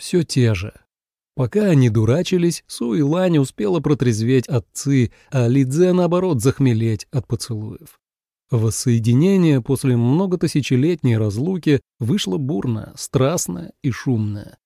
Все те же. Пока они дурачились, Су и Лань успела протрезветь от Ци, а Лидзе, наоборот, захмелеть от поцелуев. Воссоединение после многотысячелетней разлуки вышло бурное, страстное и шумное.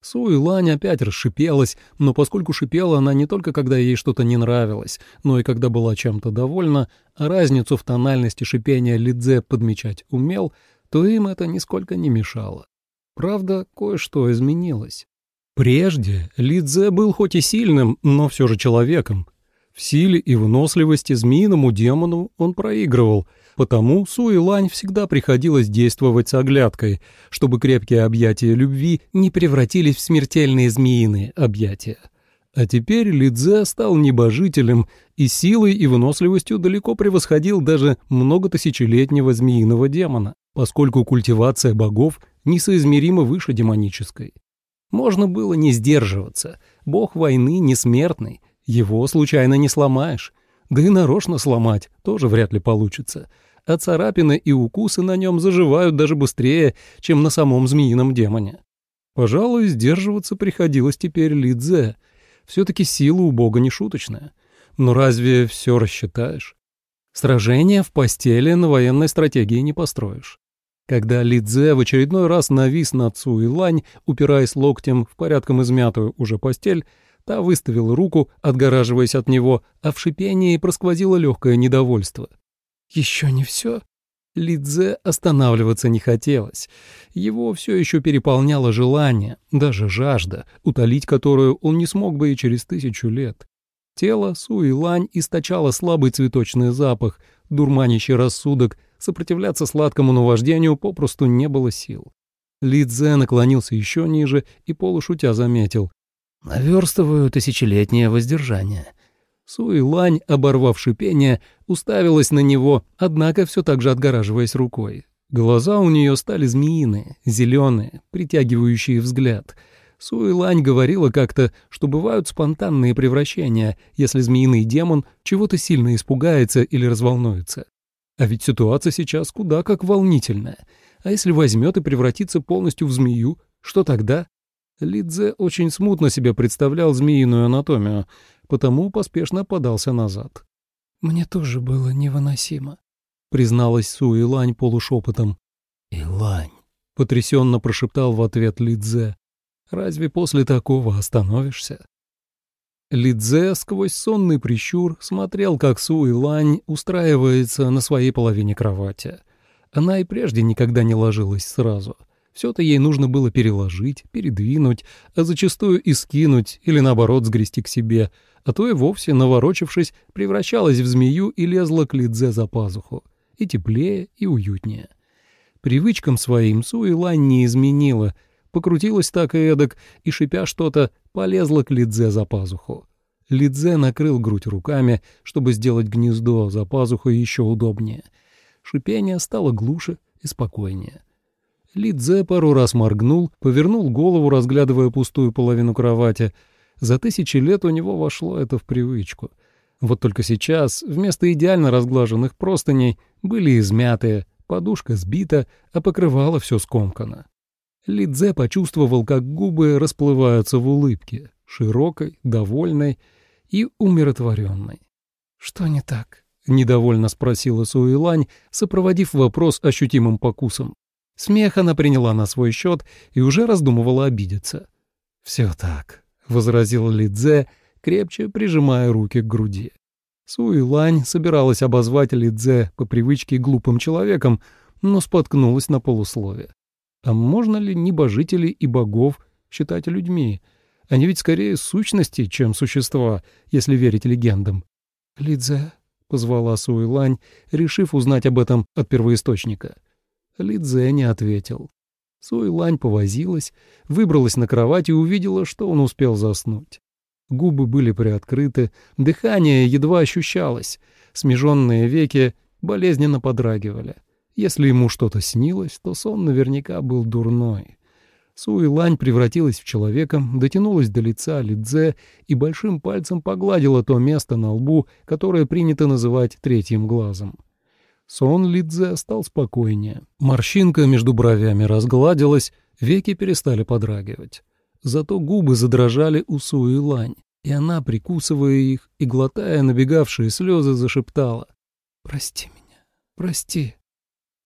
Су и Лань опять расшипелась, но поскольку шипела она не только когда ей что-то не нравилось, но и когда была чем-то довольна, а разницу в тональности шипения Лидзе подмечать умел, то им это нисколько не мешало. Правда, кое-что изменилось. Прежде Лидзе был хоть и сильным, но все же человеком. В силе и выносливости змеиному демону он проигрывал, потому Суэлань всегда приходилось действовать с оглядкой, чтобы крепкие объятия любви не превратились в смертельные змеиные объятия. А теперь Лидзе стал небожителем и силой и выносливостью далеко превосходил даже многотысячелетнего змеиного демона, поскольку культивация богов несоизмеримо выше демонической. Можно было не сдерживаться. Бог войны не смертный, его случайно не сломаешь. Да и нарочно сломать тоже вряд ли получится. А царапины и укусы на нем заживают даже быстрее, чем на самом змеином демоне. Пожалуй, сдерживаться приходилось теперь Лидзе. Все-таки сила у бога не шуточная. Но разве все рассчитаешь? Сражение в постели на военной стратегии не построишь. Когда Лидзе в очередной раз навис на Цу Лань, упираясь локтем в порядком измятую уже постель, та выставила руку, отгораживаясь от него, а в шипении просквозило легкое недовольство. «Еще не все?» Лидзе останавливаться не хотелось. Его все еще переполняло желание, даже жажда, утолить которую он не смог бы и через тысячу лет. Тело Суи-Лань источало слабый цветочный запах, дурманящий рассудок, сопротивляться сладкому наваждению попросту не было сил. Лидзе наклонился еще ниже и полушутя заметил. «Наверстываю тысячелетнее воздержание». Суи-Лань, оборвав шипение, уставилась на него, однако все так же отгораживаясь рукой. Глаза у нее стали змеиные, зеленые, притягивающие взгляд — Суэлань говорила как-то, что бывают спонтанные превращения, если змеиный демон чего-то сильно испугается или разволнуется. А ведь ситуация сейчас куда как волнительная. А если возьмет и превратится полностью в змею, что тогда? Лидзе очень смутно себе представлял змеиную анатомию, потому поспешно подался назад. «Мне тоже было невыносимо», — призналась Суэлань полушепотом. «Илань», — потрясенно прошептал в ответ Лидзе. Разве после такого остановишься? Лидзе сквозь сонный прищур смотрел, как Су Лань устраивается на своей половине кровати. Она и прежде никогда не ложилась сразу. Все-то ей нужно было переложить, передвинуть, а зачастую и скинуть или, наоборот, сгрести к себе, а то и вовсе, наворочившись, превращалась в змею и лезла к Лидзе за пазуху. И теплее, и уютнее. Привычкам своим Су Лань не изменила — покрутилась так и эдак, и, шипя что-то, полезла к Лидзе за пазуху. Лидзе накрыл грудь руками, чтобы сделать гнездо за пазухой еще удобнее. Шипение стало глуше и спокойнее. Лидзе пару раз моргнул, повернул голову, разглядывая пустую половину кровати. За тысячи лет у него вошло это в привычку. Вот только сейчас вместо идеально разглаженных простыней были измятые, подушка сбита, а покрывало все скомкано. Лидзе почувствовал, как губы расплываются в улыбке, широкой, довольной и умиротворенной. «Что не так?» — недовольно спросила Суэлань, сопроводив вопрос ощутимым покусом. Смех она приняла на свой счет и уже раздумывала обидеться. «Все так», — возразил Лидзе, крепче прижимая руки к груди. Суэлань собиралась обозвать Лидзе по привычке глупым человеком, но споткнулась на полуслове. А можно ли небожителей и богов считать людьми? Они ведь скорее сущности, чем существа, если верить легендам. «Лидзе», — позвала Суэлань, решив узнать об этом от первоисточника. Лидзе не ответил. Суэлань повозилась, выбралась на кровать и увидела, что он успел заснуть. Губы были приоткрыты, дыхание едва ощущалось, смеженные веки болезненно подрагивали. Если ему что-то снилось, то сон наверняка был дурной. Суэлань превратилась в человека, дотянулась до лица Лидзе и большим пальцем погладила то место на лбу, которое принято называть третьим глазом. Сон Лидзе стал спокойнее. Морщинка между бровями разгладилась, веки перестали подрагивать. зато губы задрожали у Суи Лань, и она, прикусывая их и глотая набегавшие слезы, зашептала «Прости меня, прости».